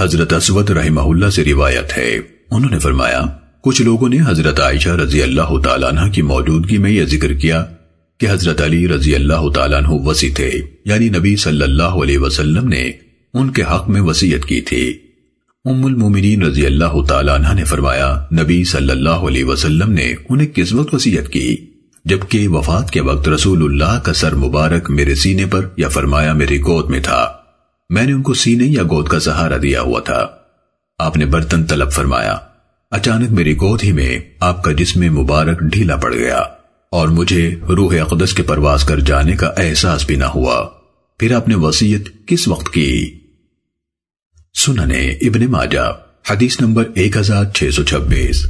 حضرت اسود رحمہ اللہ سے روایت ہے۔ انہوں نے فرمایا، کچھ لوگوں نے حضرت عائشہ رضی اللہ تعالیٰ عنہ کی موجودگی میں یہ ذکر کیا کہ حضرت علی رضی اللہ تعالیٰ عنہ وسی تھے۔ یعنی نبی صلی اللہ علیہ وسلم نے ان کے حق میں وسیعت کی تھی۔ ام المومنین رضی اللہ تعالیٰ عنہ نے فرمایا، نبی صلی اللہ علیہ وسلم نے انہیں کس وقت وسیعت کی؟ جبکہ وفات کے وقت رسول اللہ کا سر مبارک میرے سینے پر یا فرمایا میری گود میں تھا۔ میں نے ان کو سینے یا گود کا سہارا دیا ہوا تھا۔ آپ نے برتن طلب فرمایا۔ اچانک میری گود ہی میں آپ کا جسم مبارک ڈھیلا پڑ گیا اور مجھے روح اقدس کے پرواز کر جانے کا احساس بھی نہ ہوا۔ پھر آپ نے وسیعت کس وقت کی؟ سننے ابن ماجہ، حدیث نمبر ایک ہزار چھ سو چھبیس۔